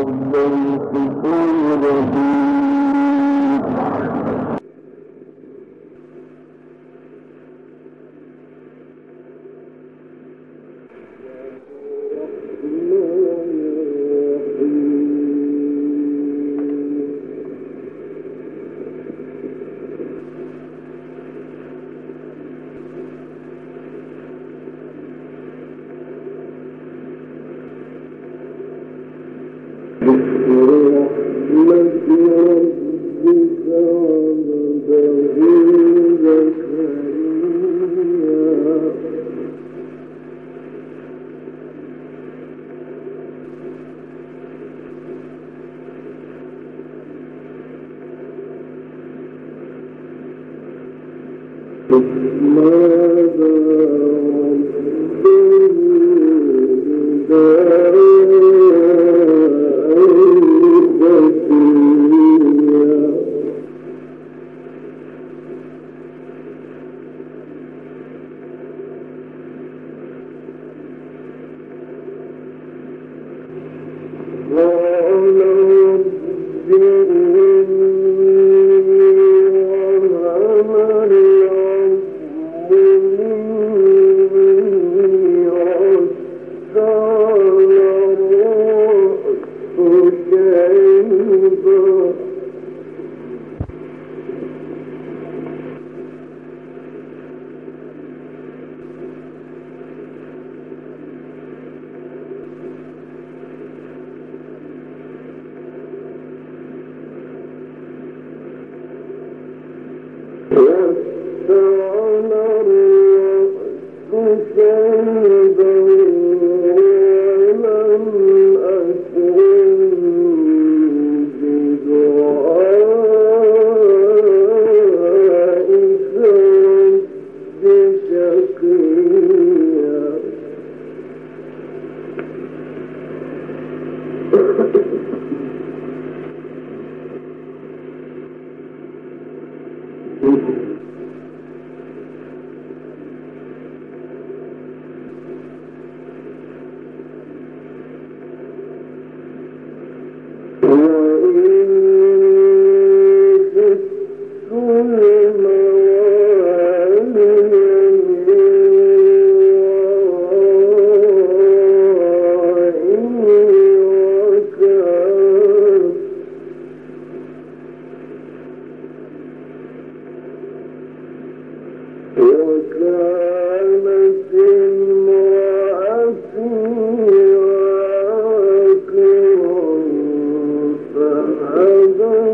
رب الغفور الرحيم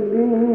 الذين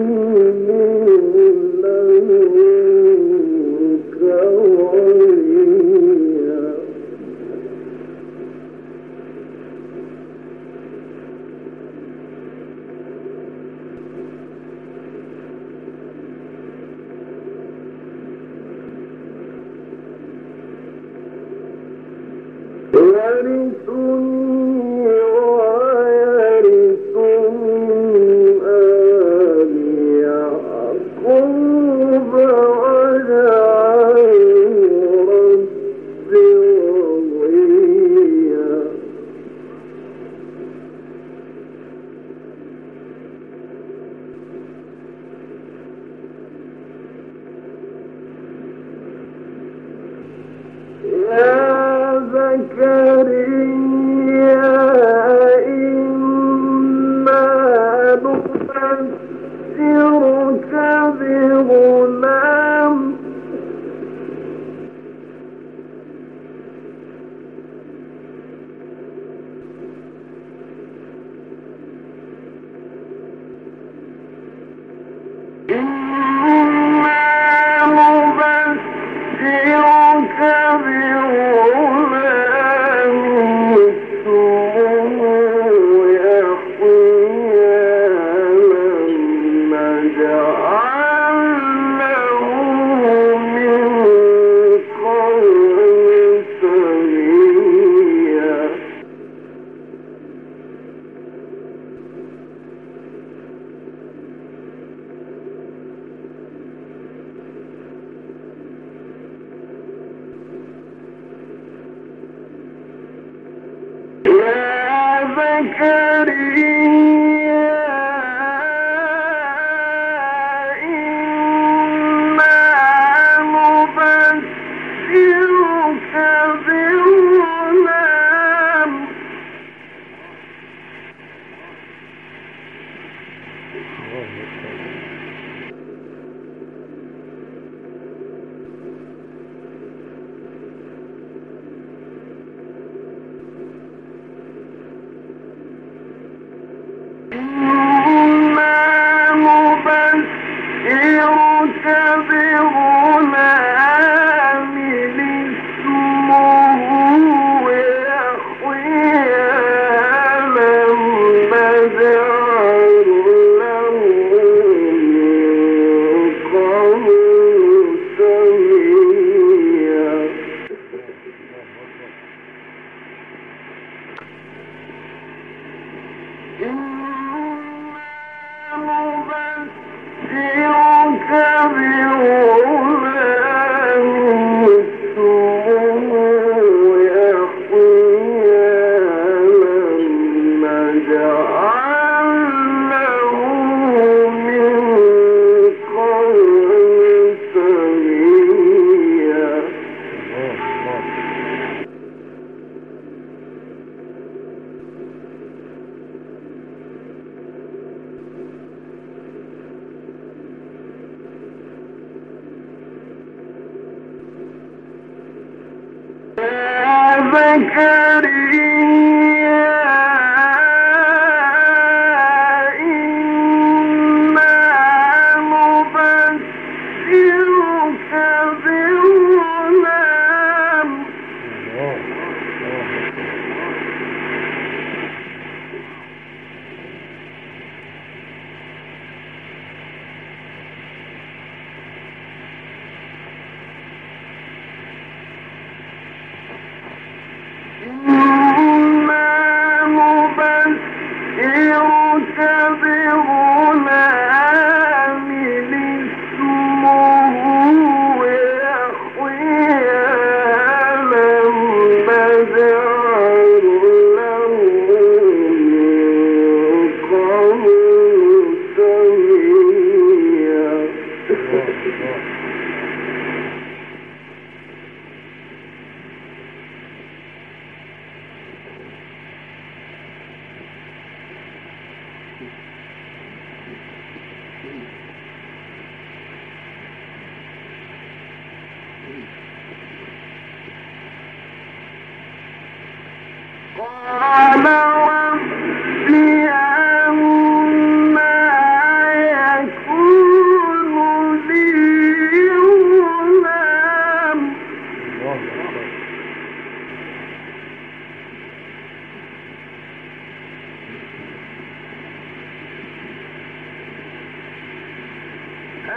Mm-hmm.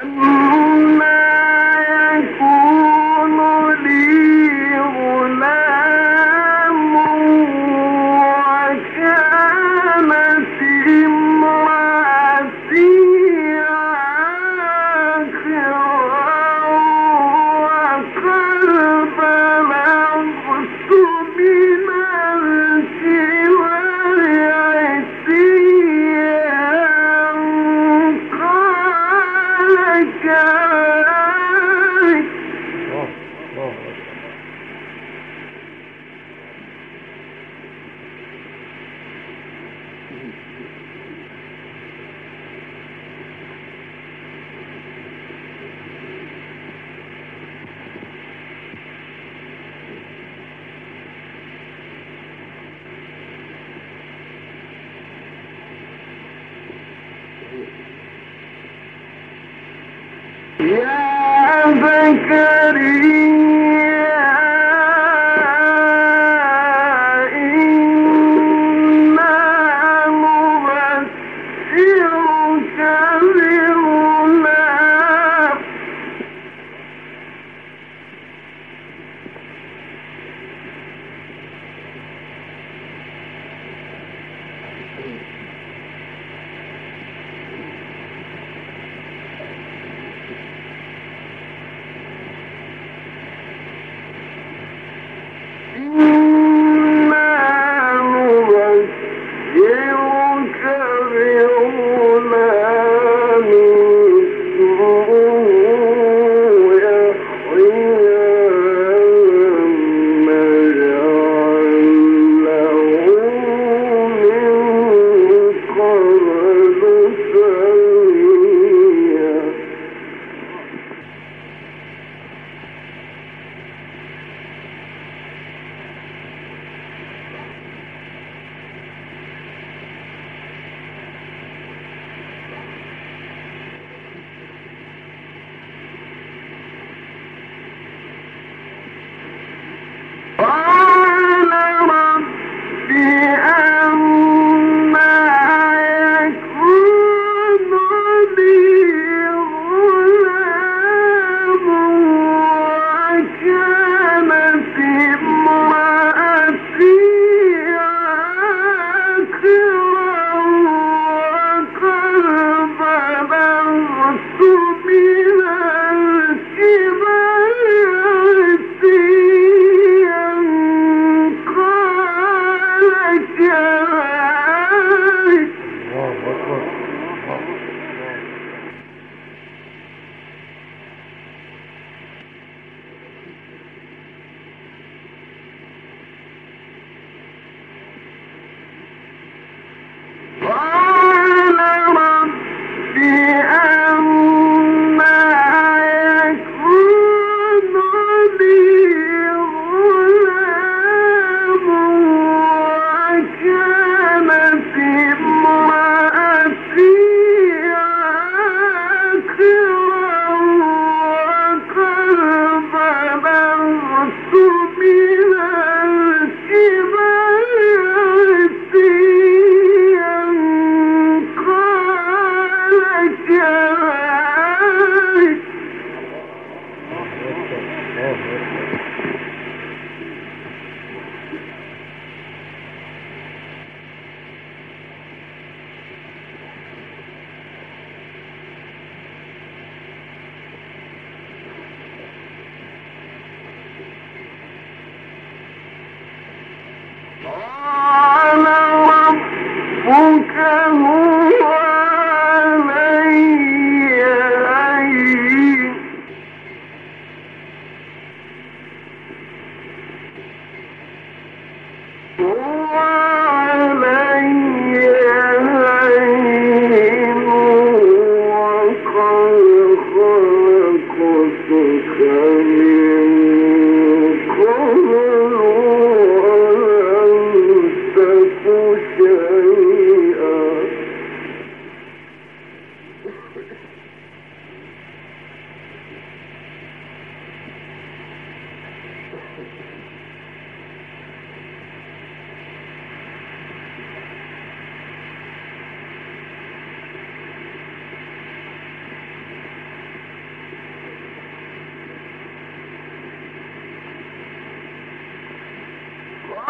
Amen. Yeah, I'm thinking.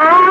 Ah!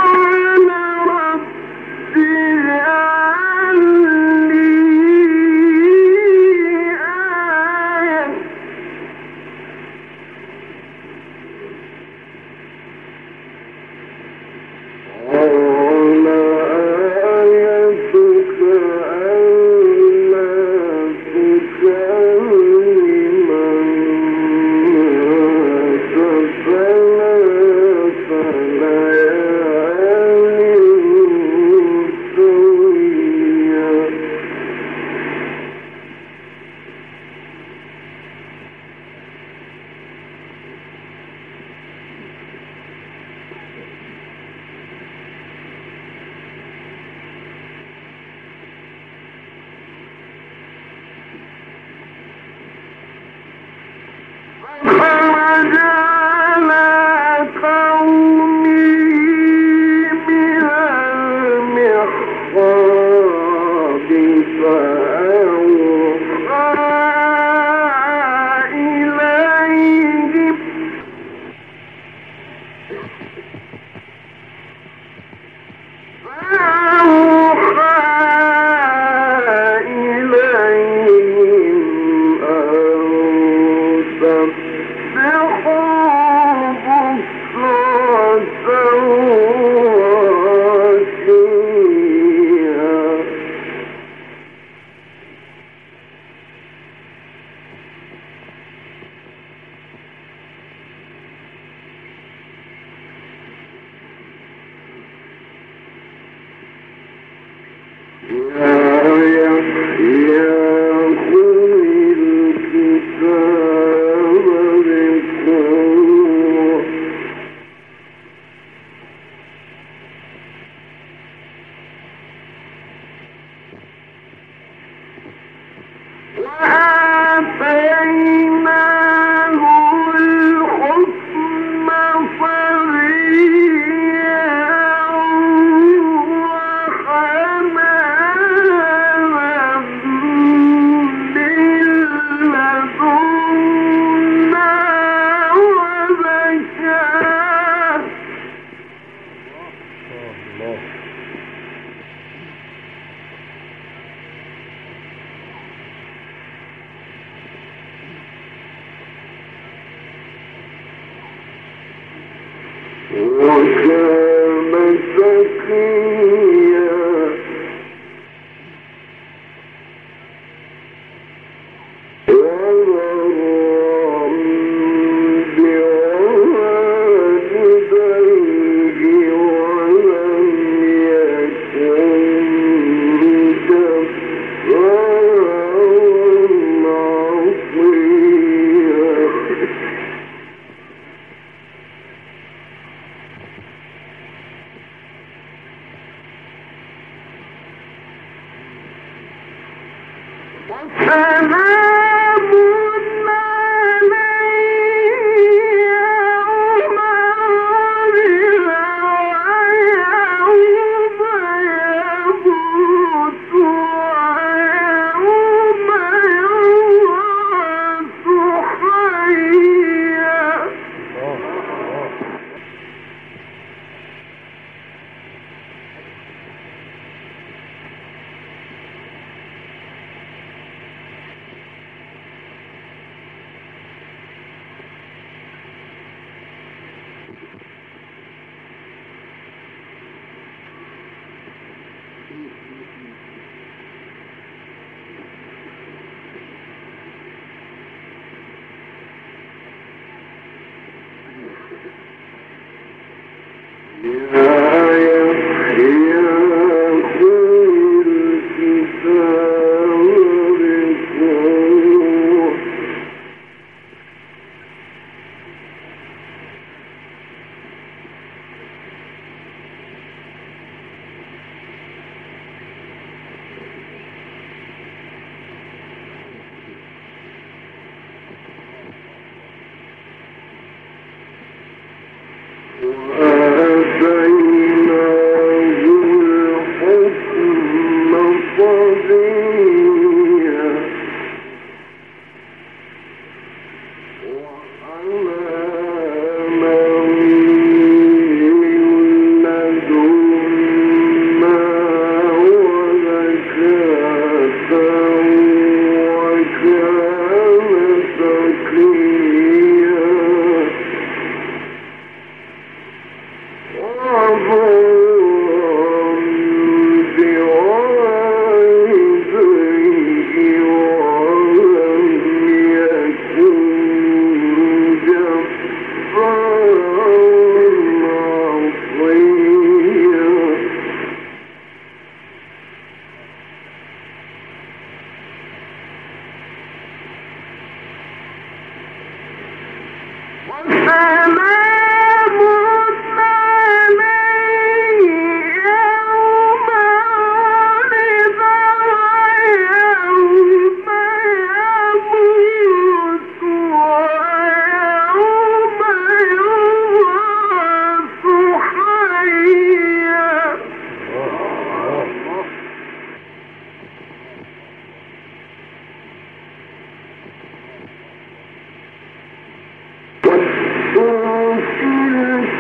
new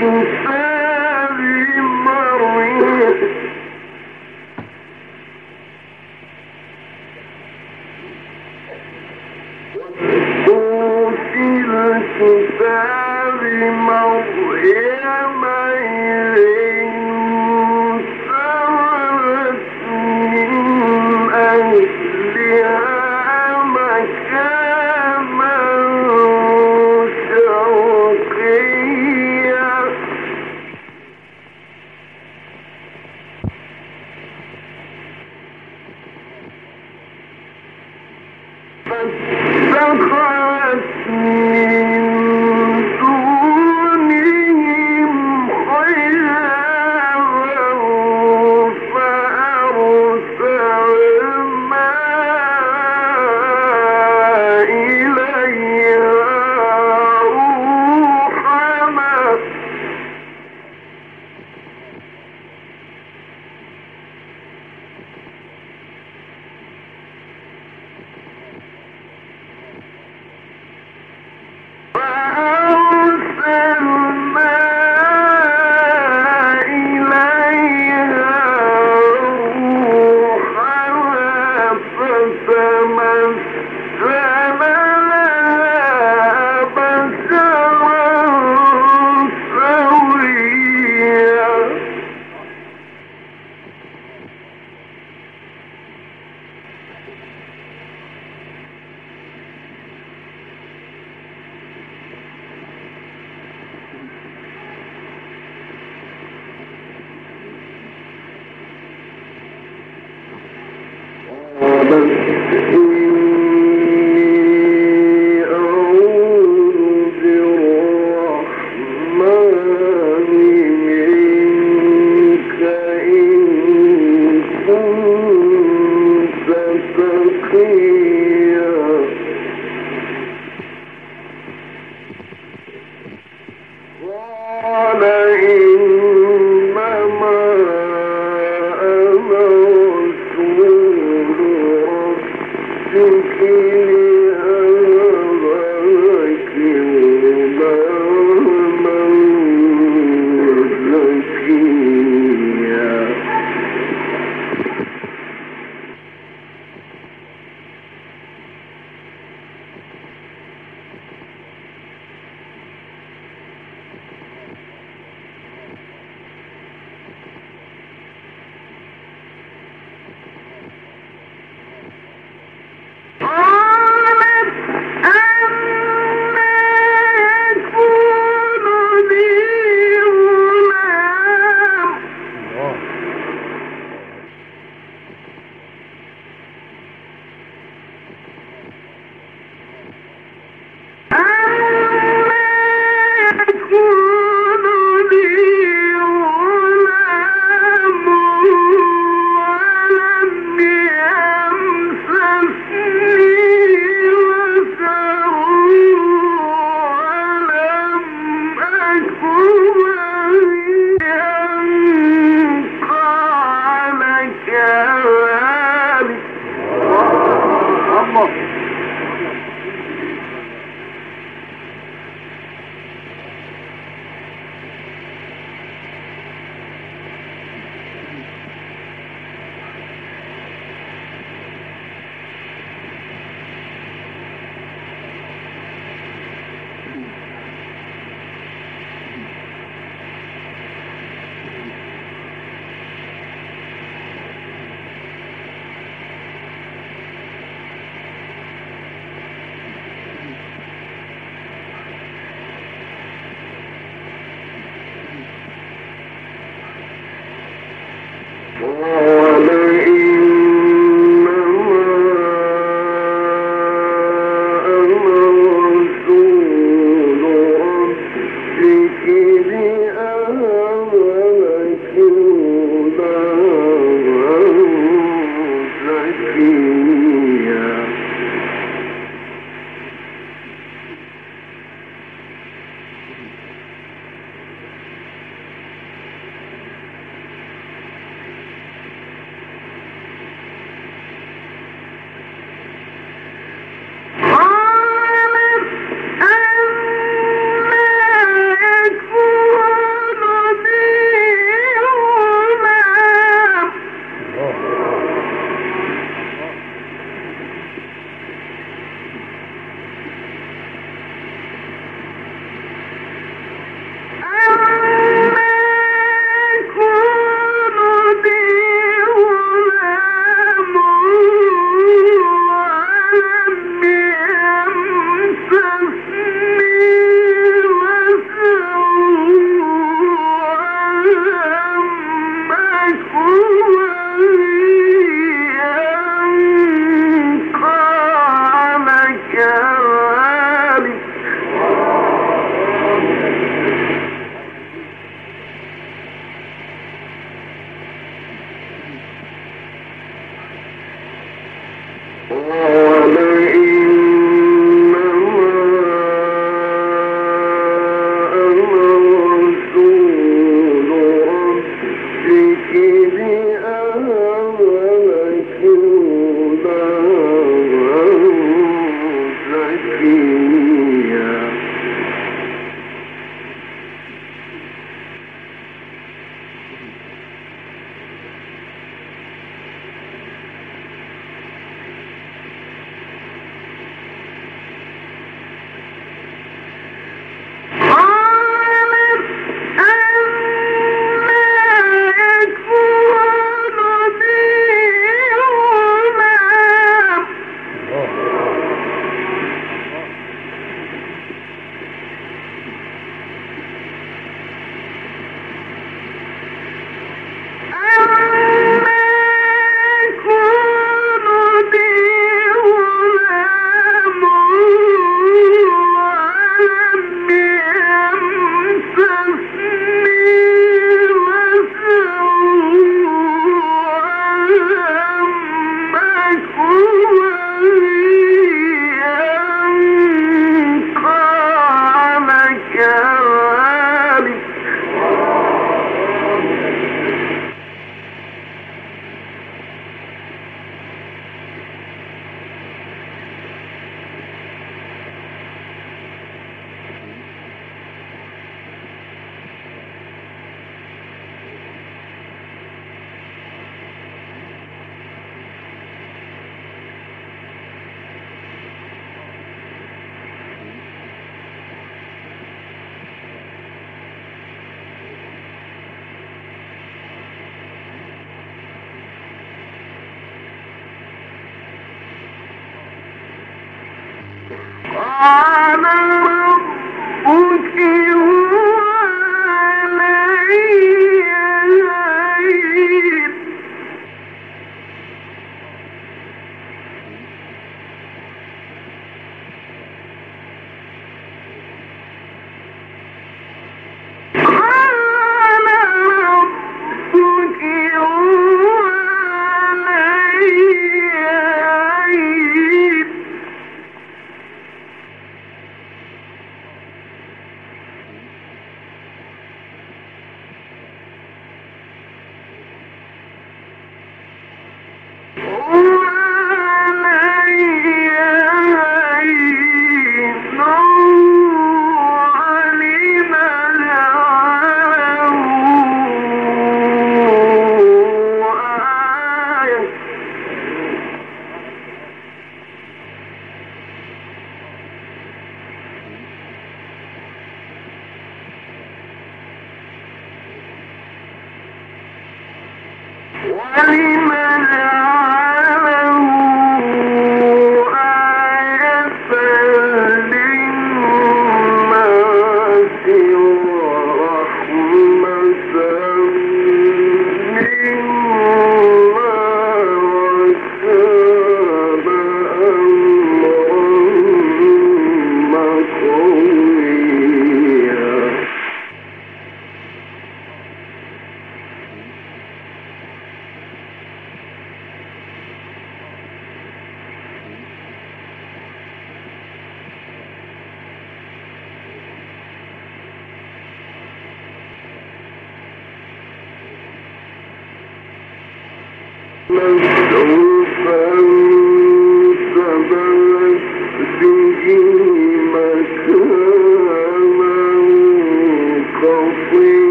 to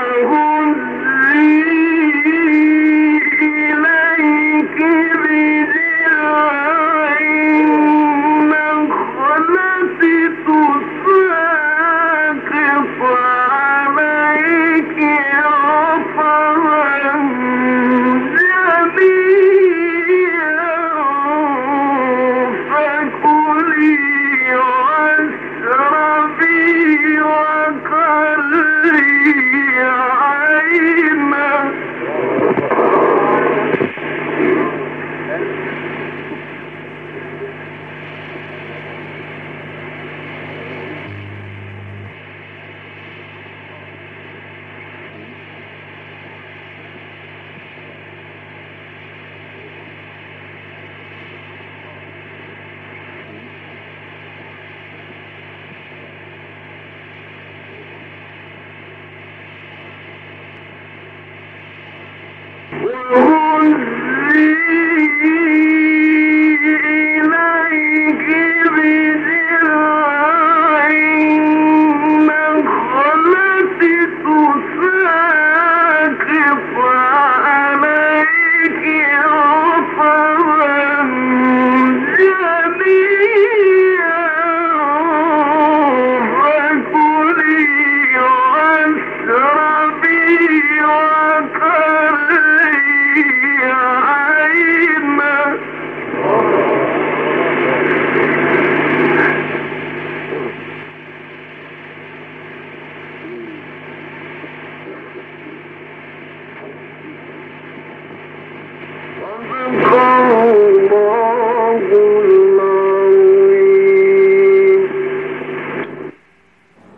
Hey, Come